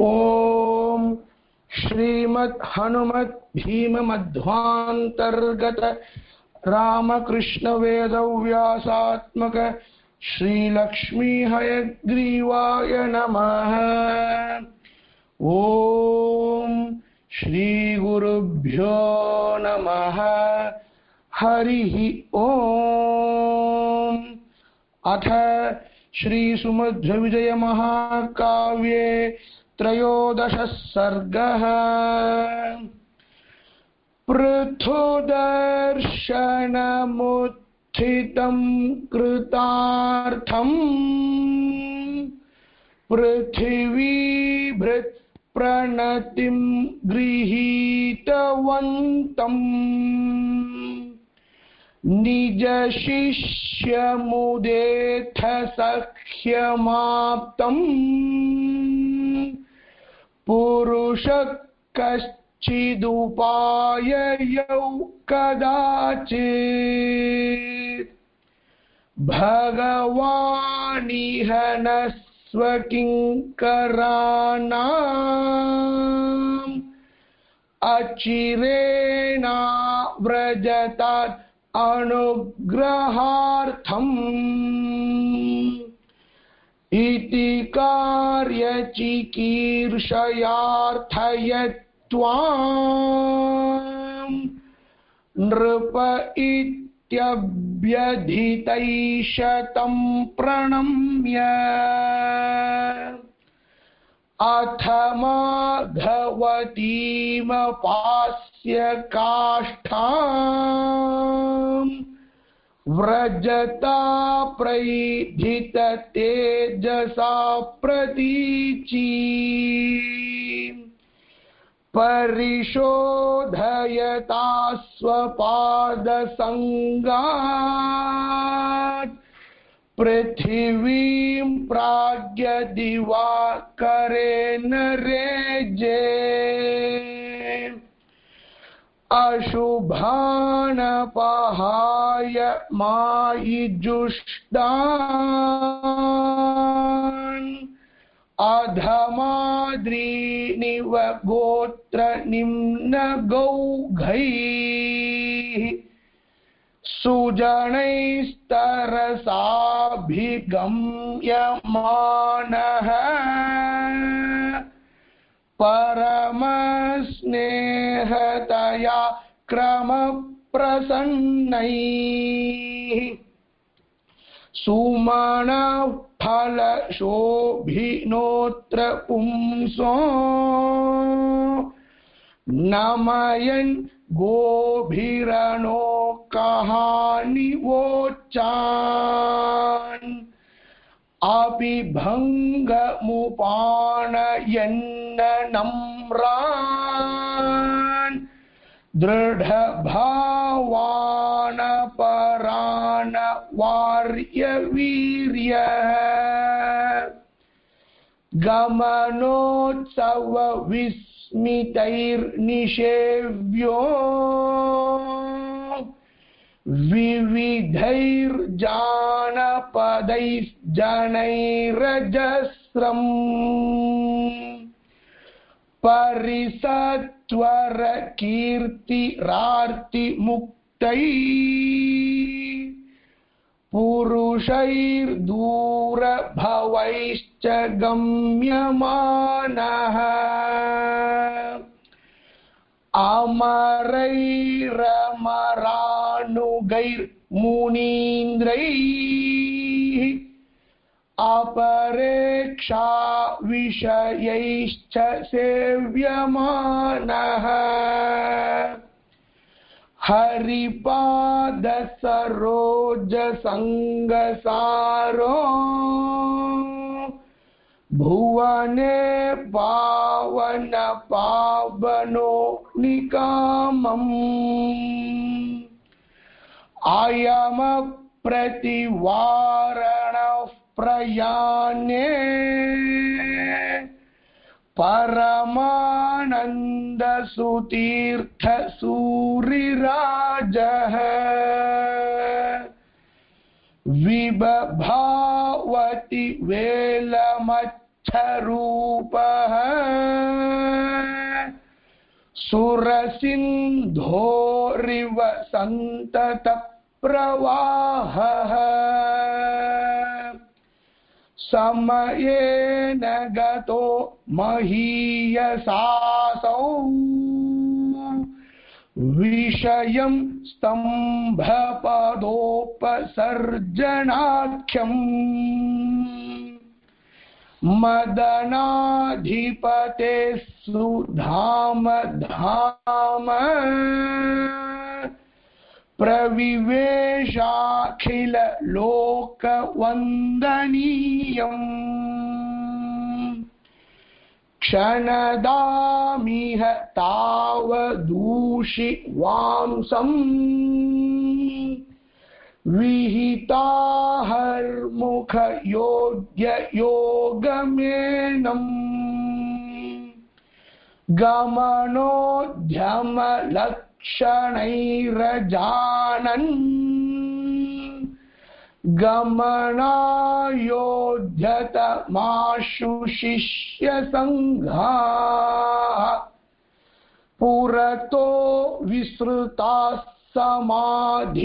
ॐ श्रीमद् हनुमत् भीममध्वान्तर्गत रामकृष्णवेदव्यासात्मक श्रीलक्ष्मीहयग्रीवाय नमः। ॐ श्रीगुरुभ्यो नमः। हरिः ॐ। अथ श्रीसुमध्वविजयमहाकाव्ये त्रयोदशः सर्गः पृथुदर्शनमुत्थितं कृतार्थम् पृथिवीभृत् प्रणतिं गृहीतवन्तम् निजशिष्यमुदेथ सख्यमाप्तम् पुरुष कश्चिदुपाययौ कदाचित् भगवानिह न स्वकिङ्कराणाम् अचिरेणाव्रजतात् अनुग्रहार्थम् इति कार्यचिकीर्षयार्थयत्वाम् नृप इत्यभ्यधितैशतं प्रणम्य। अथ माघवतीमपास्य काष्ठाम् व्रजता प्रैधित तेजसा प्रतीची। परिशोधयता स्वपादसङ्गात् पृथिवीं प्राज्ञदिवाकरेण रेजे। अशुभानपहाय मायिजुष्टान् अधमाद्रीनिव गोत्र निम्नगौघैः सुजनैस्तरसाभिगम्यमानः। परमस्नेहतया क्रमप्रसन्नैः सुमणफलशोभिनोत्र पुंसो नमयन् गोभिरणो कहानिवोच्चान् अपि भङ्गमुपानयन्न नम्रान् दृढभावानपरान वार्यवीर्यः गमनोत्सवविस्मितैर्निषेव्यो विविधैर्जानपदैर्जनैरजस्रम् परिसत्वरकीर्तिरार्तिमुक्तैः पुरुषैर्दूरभवैश्च गम्यमानः। अमरैरमरानुगैर्मुनीन्द्रैः। अपरेक्षा विषयैश्च सेव्यमानः। हरिपादसरोजसङ्गसारो भुवने पावन पावनो निकामम्। अयमप्रतिवारणः प्रयाणे परमानन्दसुतीर्थसूरिराजः विबभावति वेलमच्च स्थरूपः सुरसिन्धोरिव सन्ततप्रवाहः समयेन गतो महीयसासौ। विषयं स्तम्भपदोपसर्जनाख्यम्। मदनाधिपते सुधाम धाम। प्रविवेशाखिल लोकवन्दनीयम् क्षणदामिह तावदूषि वांसम् विहिताहर्मुखयोग्ययोगमेनम्। गमनोद्यमलक्षणैरजानन् गमनायोध्यत माशु शिष्यसङ्घाः पुरतो विसृताः समाधिशुद्ध्यै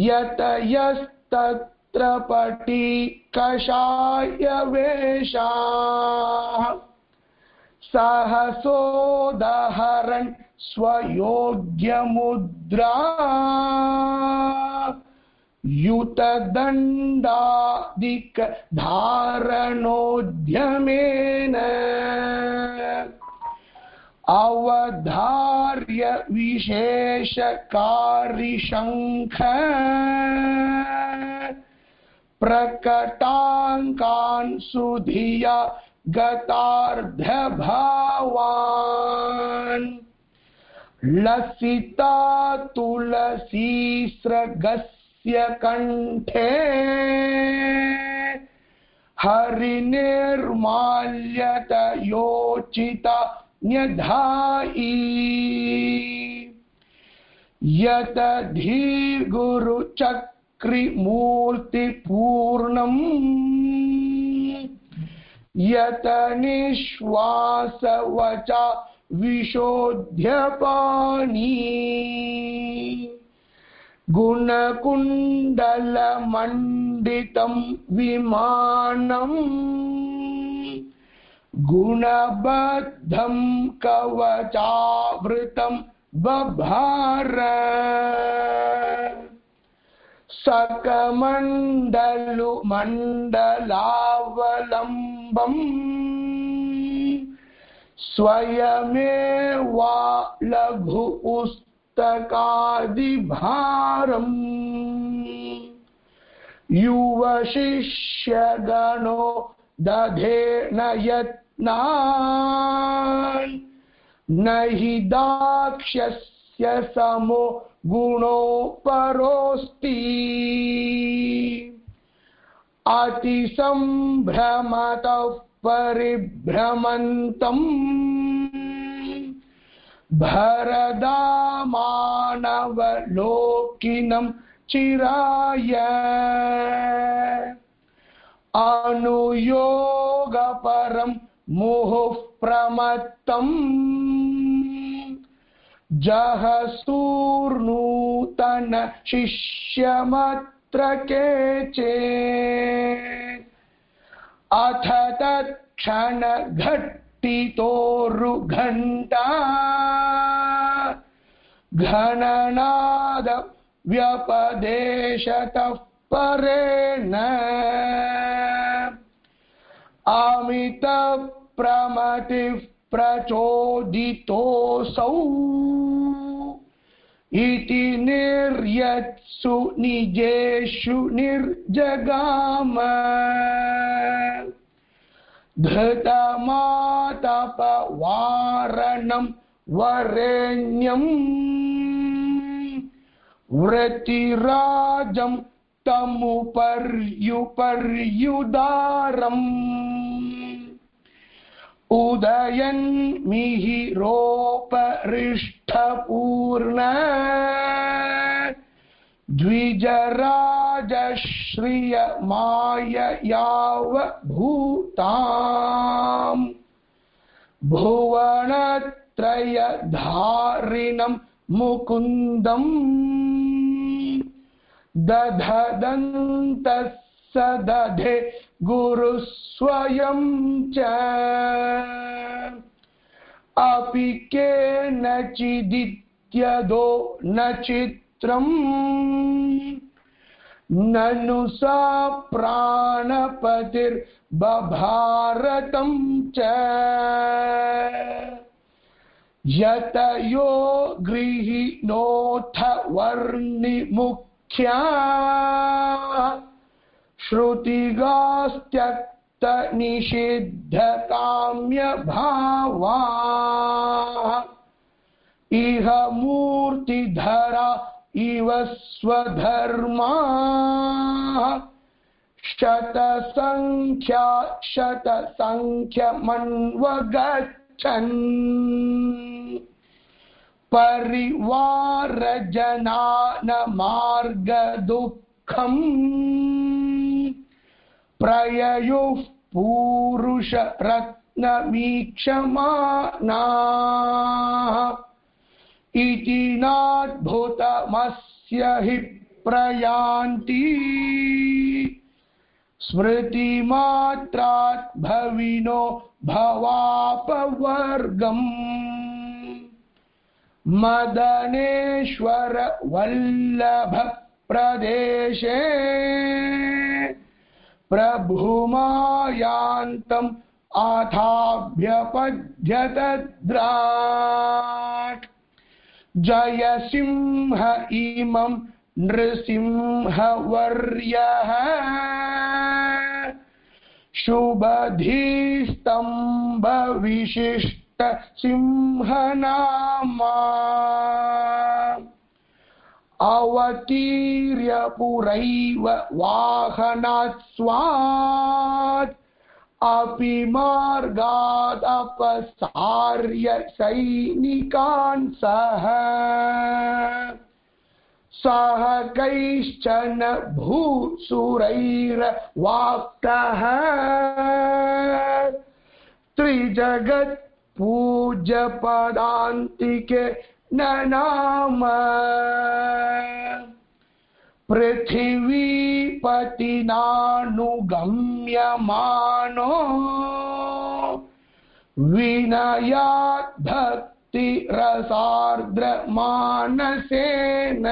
यत यस्तत्र पटी कषायवेषाः सहसोदहरन् स्वयोग्यमुद्रा युतदण्डादिक धारणोद्यमेन अवधार्य विशेषकारिशङ्ख प्रकटाङ्कान् सुधिया गतार्धभावान् लसिता तुलसीस्रगस्य कण्ठे हरिनिर्माल्यत योचिता न्यधायी यत धीर्गुरुचक्रिमूर्तिपूर्णम् यत निःश्वासवचा विशोध्यपानी गुणकुण्डलमण्डितं विमानम् गुणबद्धं कवचावृतं बभार। सकमण्डलुमण्डलावलम्बम् स्वयमेवा लघु पुस्तकादिभारम् युवशिष्यगणो दधे न यत्नान्। न हि दाक्ष्यस्य समो गुणो परोऽस्ति अतिसम्भ्रमतः परिभ्रमन्तम्। भरदामानवलोकिनं चिराय। अनुयोगपरं मुहुः प्रमत्तम् जहसूर्नूतन शिष्यमत्र केचे अथ तत्क्षणघट्टितोरुघण्टा घननाद व्यपदेशतः परेण। अमितप्रमतिः प्रचोदितोऽसौ। इति निर्यत्सु निजेषु निर्जगाम। धृतमातपवारणं वरेण्यम्। वृत्तिराजं तमुपर्युपर्युदारम्। उदयन्मिहिरोपरिष्ठपूर्ण द्विजराजश्रियमाययावभूताम्। भुवनत्रयधारिणम् मुकुन्दम्। दधदन्तः स दधे गुरुस्वयं च। अपि केनचिदित्यदो न चित्रम्। ननु सा प्राणपतिर्बभारतं च। यतयो गृहीणोऽथ वर्णिमुख्या। श्रुतिगास्त्यक्तनिषिद्धकाम्यभावा इह मूर्तिधरा इव स्वधर्मा शतसङ्ख्या शतसङ्ख्यमन्वगच्छन् परिवारजनानमार्गदुःखम् प्रययुः पूरुषरत्नमीक्षमानाः इति नाद्भुतमस्य हि प्रयान्ति। स्मृतिमात्रात् भविनो भवापवर्गम्। मदनेश्वर वल्लभ प्रदेशे प्रभुमायान्तम् आथाभ्यपद्यतद्राट्। जयसिंह इमम् नृसिंहवर्यः। शुभधीस्तम्भविशिष्टसिंहनामा अवतीर्य पुरैव वाहनात् स्वात् अपि मार्गादपसार्य सैनिकान् सह। सह कैश्चन भूसुरैर्वाक्तः त्रिजगत् पूज्यपदान्तिके न नाम पृथिवीपतिनानुगम्यमानो विनयात् भक्तिरसार्द्रमानसेन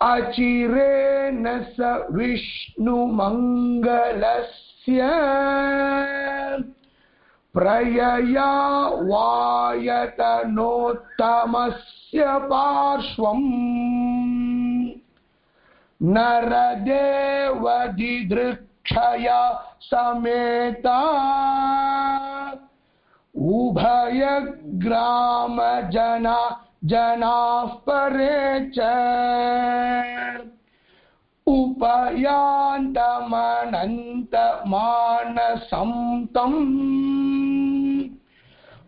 अचिरेण स विष्णुमङ्गलस्य। प्रयया वायतनोत्तमस्य पार्श्वम्। नरदेवदिदृक्षया समेता उभयग्रामजना जनाः परे च। उपयान्तमनन्तमानसं तम्।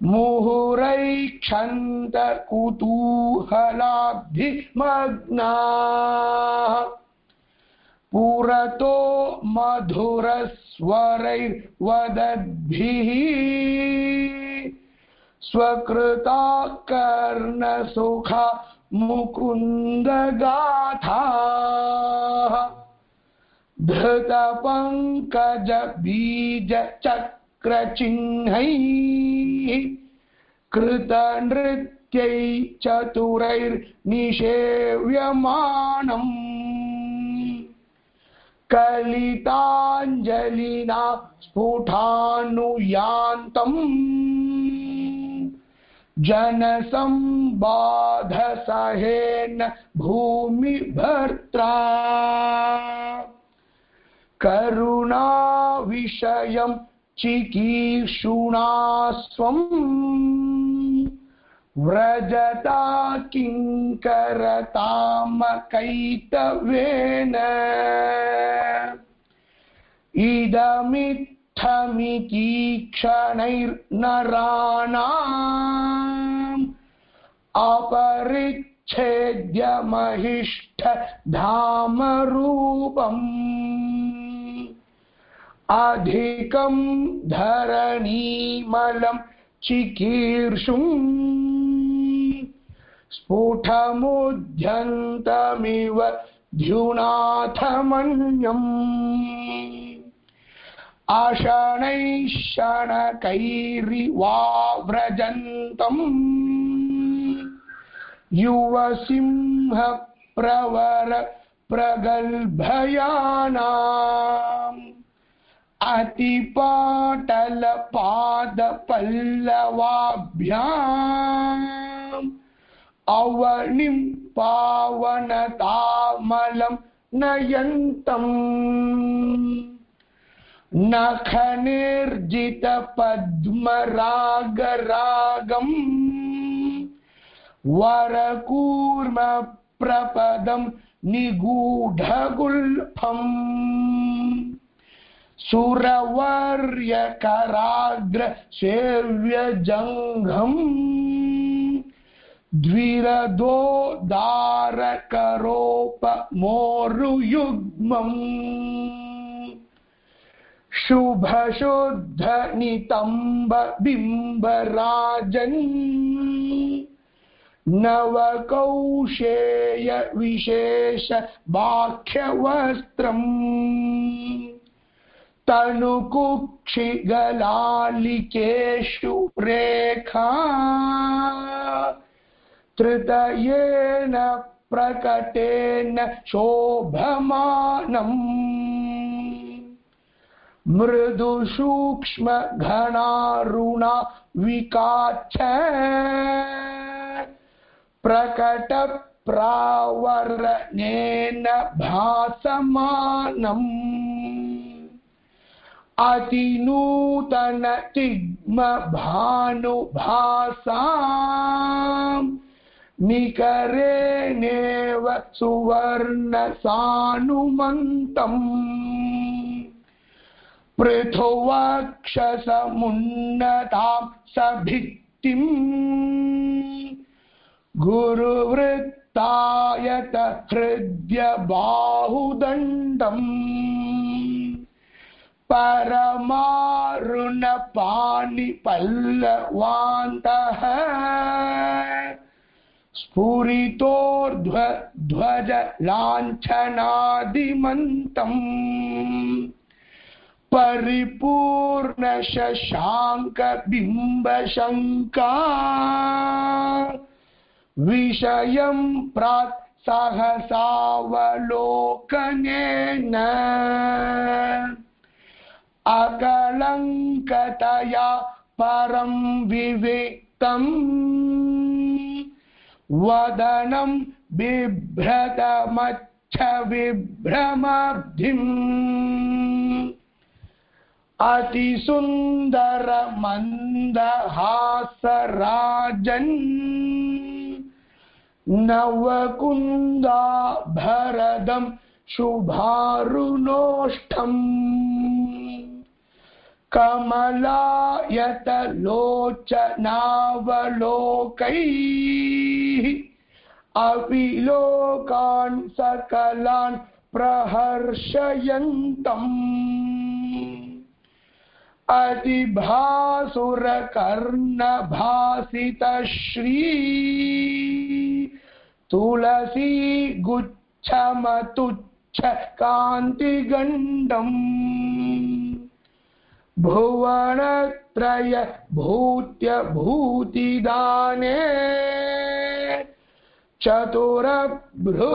मुहुरैक्षन्त कुतूहलाब्धिमग्नाः पुरतो मधुरस्वरैर्वदद्भिः। स्वकृता कर्णसुखा मुकुन्दगाथाः धृतपङ्कजबीजचक्रचिह्नैः कृतनृत्यै चतुरैर्निषेव्यमानम्। कलिताञ्जलिना स्फुटानुयान्तम् जनसम्बाधसहेन भूमिभर्त्रा। करुणाविषयं चिकीर्षुणा स्वम् व्रजता किङ्करतामकैतवेन। इदमित्थमितीक्षणैर्नराणाम् अपरित्यक्तमनोरथानाम् छेद्यमहिष्ठ धामरूपम् अधिकं धरणीमलं चिकीर्षुम् स्फुटमुद्यन्तमिव द्युनाथमन्यम्। आषणैः शणकैरिवाव्रजन्तम् युवसिंहप्रवर प्रगल्भयानाम्। అతిపాటల పాద పల్లవాభ్యాం అవనిం పావన తామలం నయంతం నఖ నిర్జిత పద్మరాగరాగం వరకూర్మ ప్రపదం నిగూఢగుల్ఫం सुरवर्यकराग्र सेव्यजङ्घम् द्विरदोदारकरोपमोरुयुग्मम् शुभशुद्धनितम्बबिम्बराजन्। नवकौशेयविशेष बाह्यवस्त्रम् तनुकुक्षिगलालिकेषु रेखा तृतयेन प्रकटेन शोभमानम्। मृदुसूक्ष्मघनारुणा विकाच्छ प्रकटप्रावरणेन भासमानम्। अतिनूतनतिग्मभानुभासाम् निकरेणेव सुवर्णसानुमन्तम् पृथुवक्षसमुन्नतां सभित्तिम् गुरुवृत्तायत हृद्य बाहुदण्डम् परमारुणपाणिपल्लवान्तः। स्फुरितोर्ध्वध्वज लाञ्छनादिमन्तम् परिपूर्णशशाङ्कबिम्बशङ्का। विषयं प्राक् सहसावलोकनेन। अकलङ्कतया परं विविक्तम्। वदनं बिभ्रतमच्छ विभ्रमब्धिम् अतिसुन्दरमन्दहासराजन्। नवकुन्दाभरदं शुभारुणोष्ठम्। कमलायतलोचनावलोकैः अपि लोकान् सकलान् प्रहर्षयन्तम्। अतिभासुरकर्णभासितश्री तुलसी गुच्छमतुच्छ कान्तिगण्डम्। भुवनत्रय भूत्य भूतिदाने चतुरभ्रुवर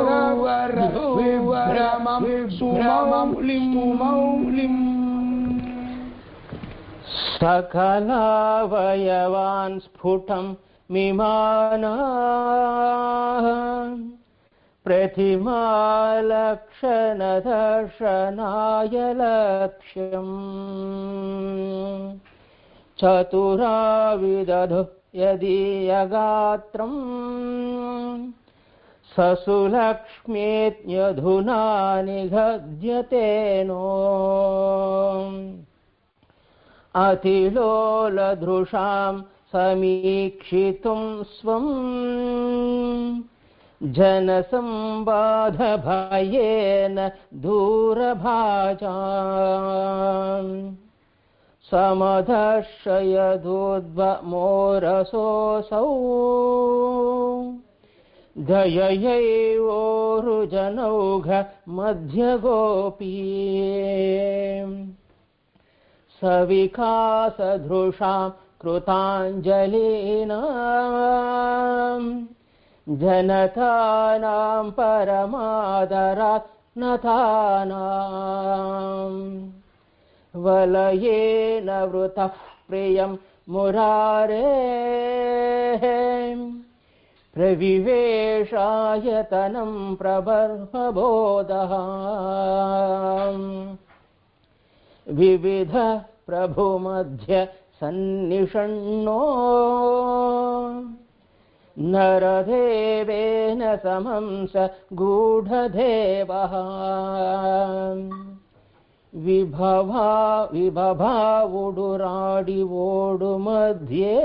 विभ्रमं सुमौलिम् सकलावयवान् स्फुटं मिमानाः प्रतिमालक्षणदर्शनाय लक्ष्यम्। चतुराविदधु यदीयगात्रम् ससुलक्ष्मीत्यधुना निगद्यते नो अतिलोलधृषां समीक्षितुं स्वम् जनसंबाधभयेन दूरभाजा समदर्शयदुद्वमोरसोऽसौ दययैवोरुजनौघ मध्यगोपी सविकासधृषां कृताञ्जलीना जनतानां परमादरात् नतानाम् वलयेन वृतः प्रियं मुरारेः। प्रविवेशायतनं प्रबर्हबोधः विविध प्रभुमध्य सन्निषण्णो नरदेवेन समं स गूढदेवः। विभवा विभभावुडुराडि वोडुमध्ये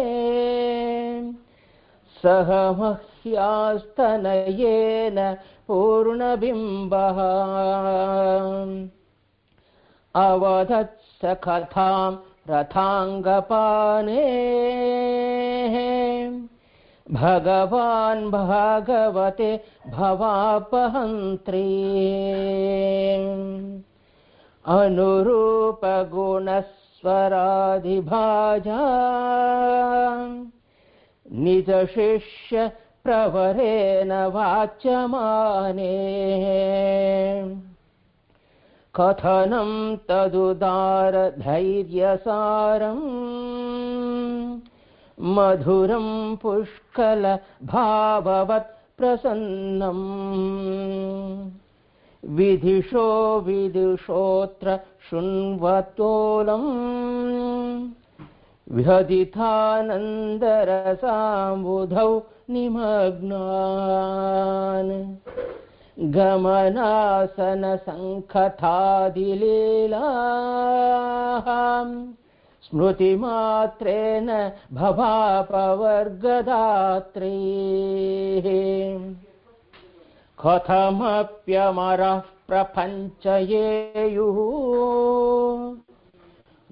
सह मह्यास्तनयेन पूर्णबिम्बः। अवदत्स कथां रथाङ्गपाने भगवान् भागवते भवापहन्त्री। अनुरूपगुणस्वराधिभाजा। निजशिष्य प्रवरेण वाच्यमाने। कथनं तदुदारधैर्यसारम् मधुरं पुष्कलभाववत् प्रसन्नम्। विधिषो विदुषोऽत्र शृण्वतोलम्। व्यधितानन्दरसाम्बुधौ निमग्नान्। गमनासनसङ्खथादिलीलाः स्मृतिमात्रेण भवापवर्गदात्रीः। कथमप्यमरः प्रपञ्चयेयुः।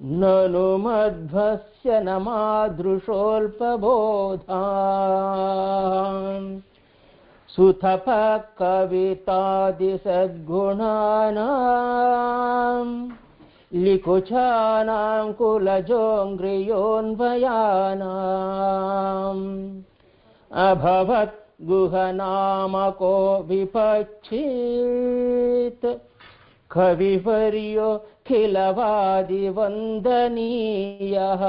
ननु मध्वस्य न मादृशोऽल्पबोधा। सुतप कवितादिसद्गुणानाम् लिकुचानां कुलजोङ्घ्रियोऽन्वयानाम् अभवत् गुहनामको विपच्छीत् कविवर्यो खिलवादिवन्दनीयः।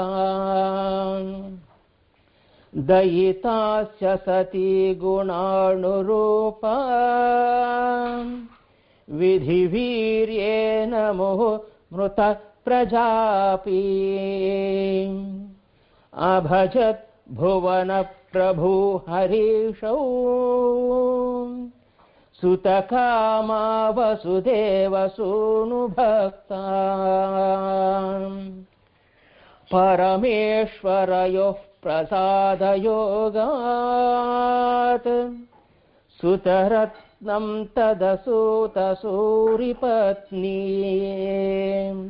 दयितास्य सती गुणानुरूपा। विधिवीर्येण मुः मृत प्रजापि अभजत् भुवनप्रभु हरीशौ सुतकामा वसुदेव सूनुभक्ता परमेश्वरयोः प्रसादयोगात् तदसूतसूरिपत्नी।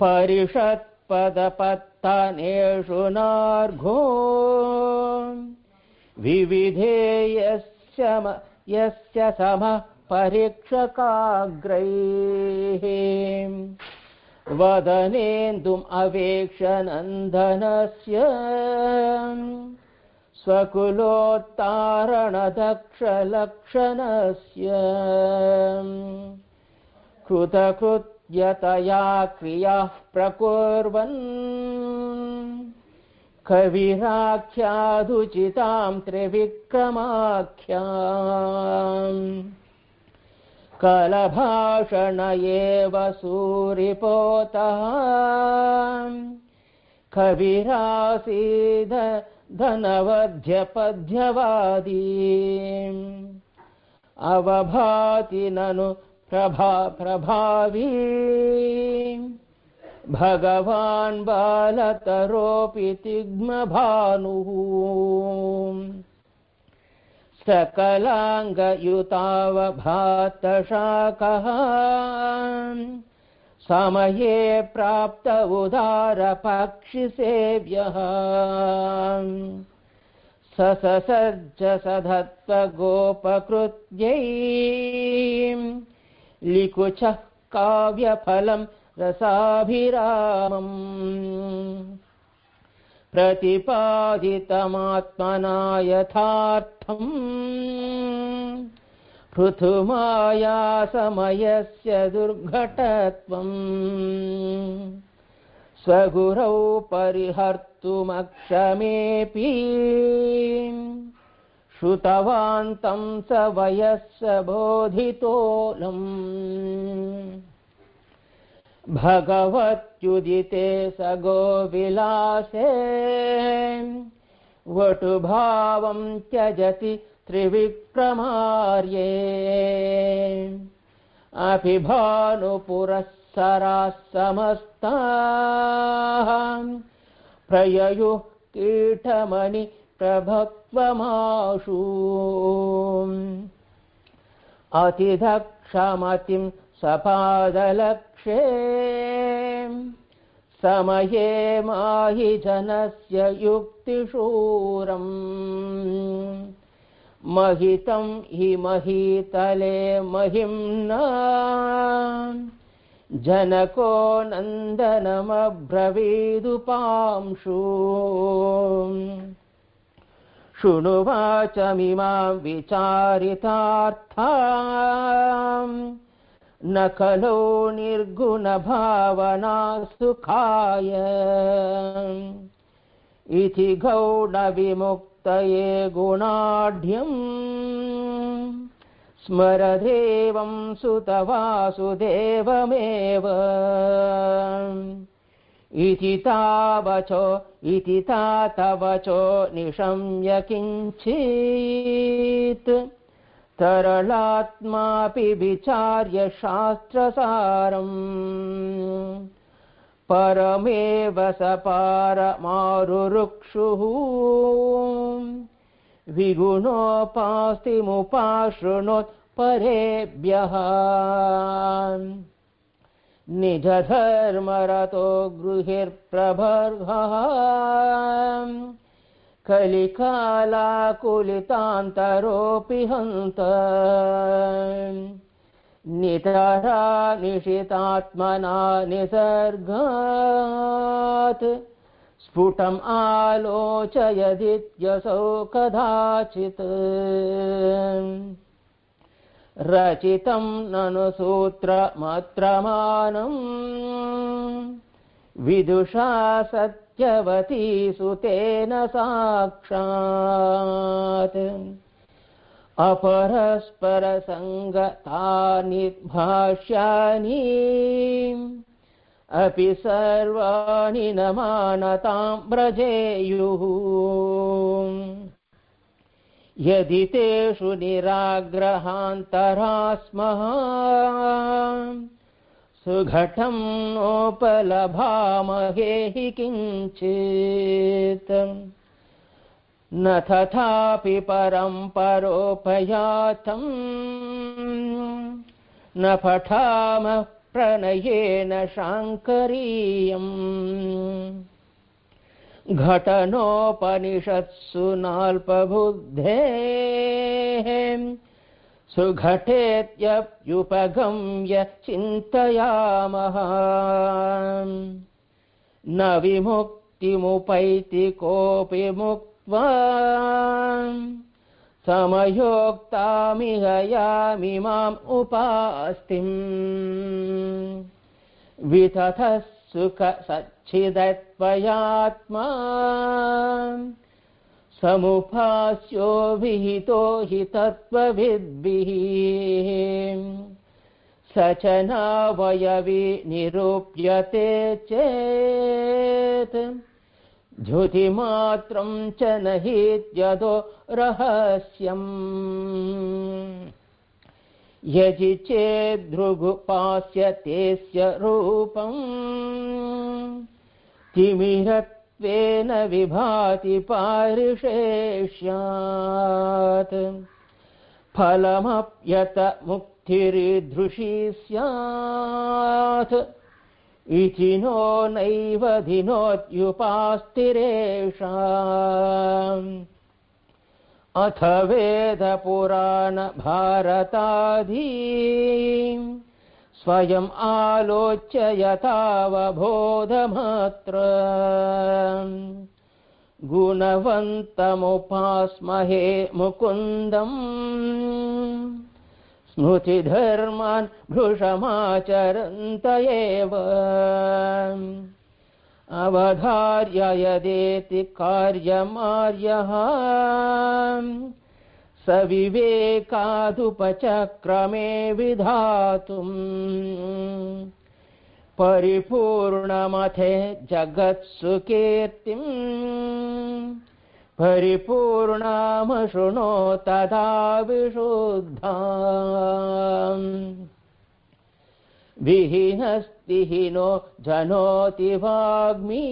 परिषत्पदपत्तनेषु नार्घो। विविधेयस्य म- यस्य समः परीक्षकाग्रैः वदनेन्दुम् अवेक्ष नन्दनस्य स्वकुलोत्तारणदक्षलक्षणस्य कृतकृत्यतया क्रियाः प्रकुर्वन्। कविराख्यादुचितां त्रिविक्रमाख्याम्। कलभाषण एव सूरिपोतः। कविरासीद धनवध्यपद्यवादी अवभाति ननु प्रभा प्रभावी। भगवान् बालतरोऽपि तिग्मभानुः सकलाङ्गयुतावभातशाकः। समये प्राप्त उदारपक्षिसेव्यः सससर्ज सधत्वगोपकृत्यै लिकुचः काव्यफलम् रसाभिरामम्। प्रतिपादितमात्मना यथार्थम् पृथुमाया समयस्य दुर्घटत्वम् स्वगुरौ परिहर्तुमक्षमेऽपि श्रुतवान्तं स वयस्य बोधितोलम् भगवत्युदिते स गोविलासे वटुभावं त्यजति त्रिविक्रमार्ये। अपि भानुपुरःसराः समस्ताः प्रययुः कीटमणि प्रभक्त्वमाशु अतिदक्षमतिं सपादलक्षे समये माहि जनस्य युक्तिशूरम् महितं हि महीतले महिम्ना। जनको नन्दनमब्रवीदुपांशु शृणुवाचमिमां विचारितार्था। न खलु निर्गुणभावना सुखाय इति गौणविमुक्तये गुणाढ्यम्। स्मरदेवं सुतवासुदेवमेव। इति तावचो इति तातवचो निशम्य किञ्चित्। तरलात्मापि विचार्य शास्त्रसारम् परमेव स पारमारुरुक्षुः विगुणोपास्तिमुपाशृणोत् परेभ्यः। निजधर्मरतो गृहिर्प्रभर्गः कलिकालाकुलितान्तरोऽपि हन्त नितरा निशितात्मना निसर्गात्। स्फुटम् आलोचयदित्यसौ कदाचित्। रचितं ननु सूत्रमत्रमानम्। विदुषा सत्यवती सुतेन साक्षात् अपरस्परसङ्गतानि भाष्यानि अपि सर्वाणि न मानतां व्रजेयुः। यदि तेषु निराग्रहान्तरा स्मः सुघटं नोपलभामहे हि किञ्चित् न तथापि परं परोपयातम् न पठामः प्रणयेन शाङ्करीयम्। घटनोपनिषत्सु नाल्पबुद्धेः सुघटेत्यप्युपगम्य चिन्तयामः। न विमुक्तिमुपैति कोऽपि मुक्त्वा समयोक्तामिह यामिमाम् उपास्तिम् वितथः सुख सच्चिदत्वयात्मा समुपास्यो विहितो हि तत्त्वविद्भिः स च नावयवि निरूप्यते चेत् द्युतिमात्रं च न हीत्यदो रहस्यम्। यजि चेद्भृगुपास्यतेस्य रूपम् तिमिरत्वेन विभाति पारिषेष्यात्। फलमप्यत मुक्तिरीदृशी स्यात् नो नैव धिनोत्युपास्तिरेषा। अथ वेदपुराणभारतादी स्वयम् आलोच्य यथावबोधमात्र। गुणवन्तमुपास्महे मुकुन्दम् स्मृतिधर्मान् भृशमाचरन्त एव अवधार्य यदेति कार्यमार्यः। स विवेकादुपचक्रमे विधातुम्। परिपूर्णमथे जगत्सुकीर्तिम्। परिपूर्णामशृणो तदा विशुद्धा। विहीनस्तिहीनो जनोति वाग्मी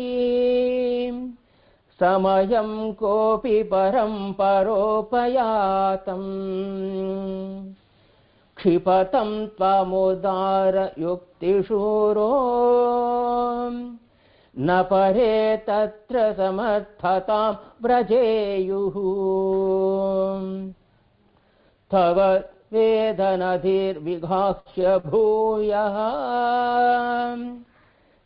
समयं कोऽपि परं परोपयातम्। क्षिपतं त्वमुदारयुक्तिशूरो न परे तत्र समर्थतां व्रजेयुः। तव वेदनधिर्विघाह्य भूयः।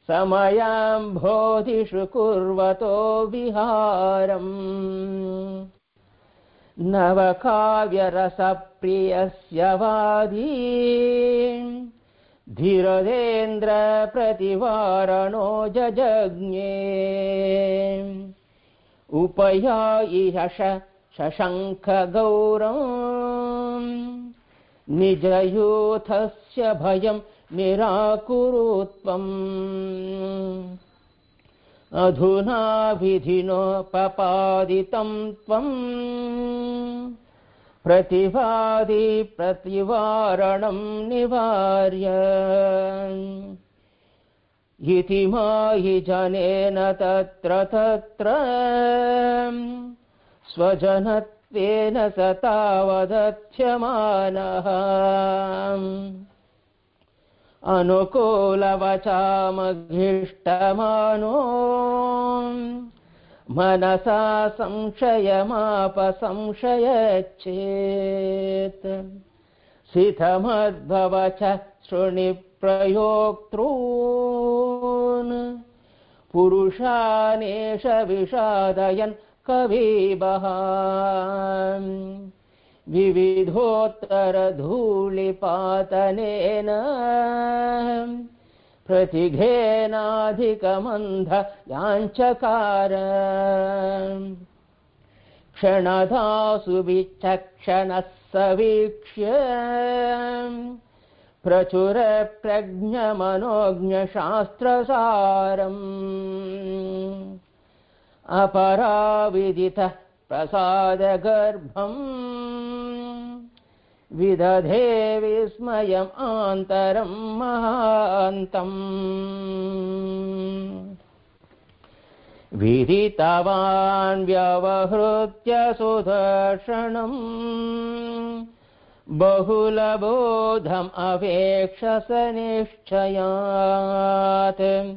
समयां बोधिषु कुर्वतो विहारम्। नवकाव्यरसप्रियस्य वादी धीरदेन्द्रप्रतिवारणो जजज्ञे। उपयायिहष शशङ्खगौरम् निजयूथस्य भयं निराकुरुत्वम् अधुना विधिनोपपादितं त्वम् प्रतिवादि प्रतिवारणं निवार्य। इति मायि जनेन तत्र तत्र। स्वजनत्वेन स तावदथ्यमानः। अनुकूलवचामघिष्टमानो मनसा संशयमापसंशयच्चेत्। सिथमद्भवच शृणिप्रयोक्तॄन्। पुरुषानेष विषादयन् कविबः। विविधोत्तरधूलिपातनेन प्रतिघेनाधिकमन्ध याञ्चकार क्षणधासु विचक्षणः स वीक्ष्य प्रचुरप्रज्ञमनोज्ञशास्त्रसारम् अपराविदितः प्रसादगर्भम् विदधे विस्मयम् आन्तरम् महान्तम् विदितवान् व्यवहृत्य सुदर्शनम्। बहुलबोधम् अवेक्षस निश्चयात्।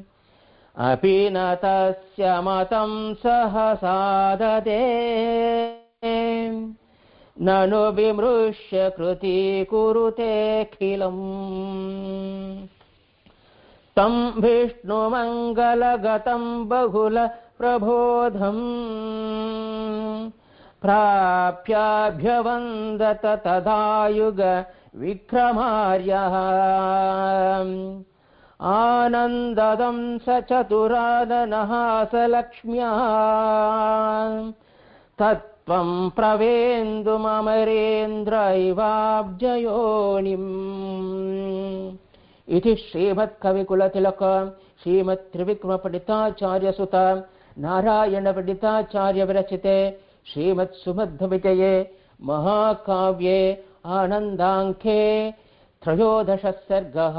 अपि न तस्य मतं सहसादते ननु विमृश्य कृतीकुरुतेऽखिलम् तं विष्णुमङ्गलगतं बहुल प्रबोधम्। प्राप्याभ्यवन्दत तदायुग विक्रमार्यः। आनन्ददं स चतुरादनः स लक्ष्म्या तत्त्वं प्रवेन्दुममरेन्द्रैवाब्जयोनिम् इति श्रीमत्कविकुलतिलक श्रीमत्त्रिविक्रमपण्डिताचार्यसुत नारायणपण्डिताचार्यविरचिते श्रीमत्सुमध्वविजये महाकाव्ये आनन्दाङ्के त्रयोदशः सर्गः।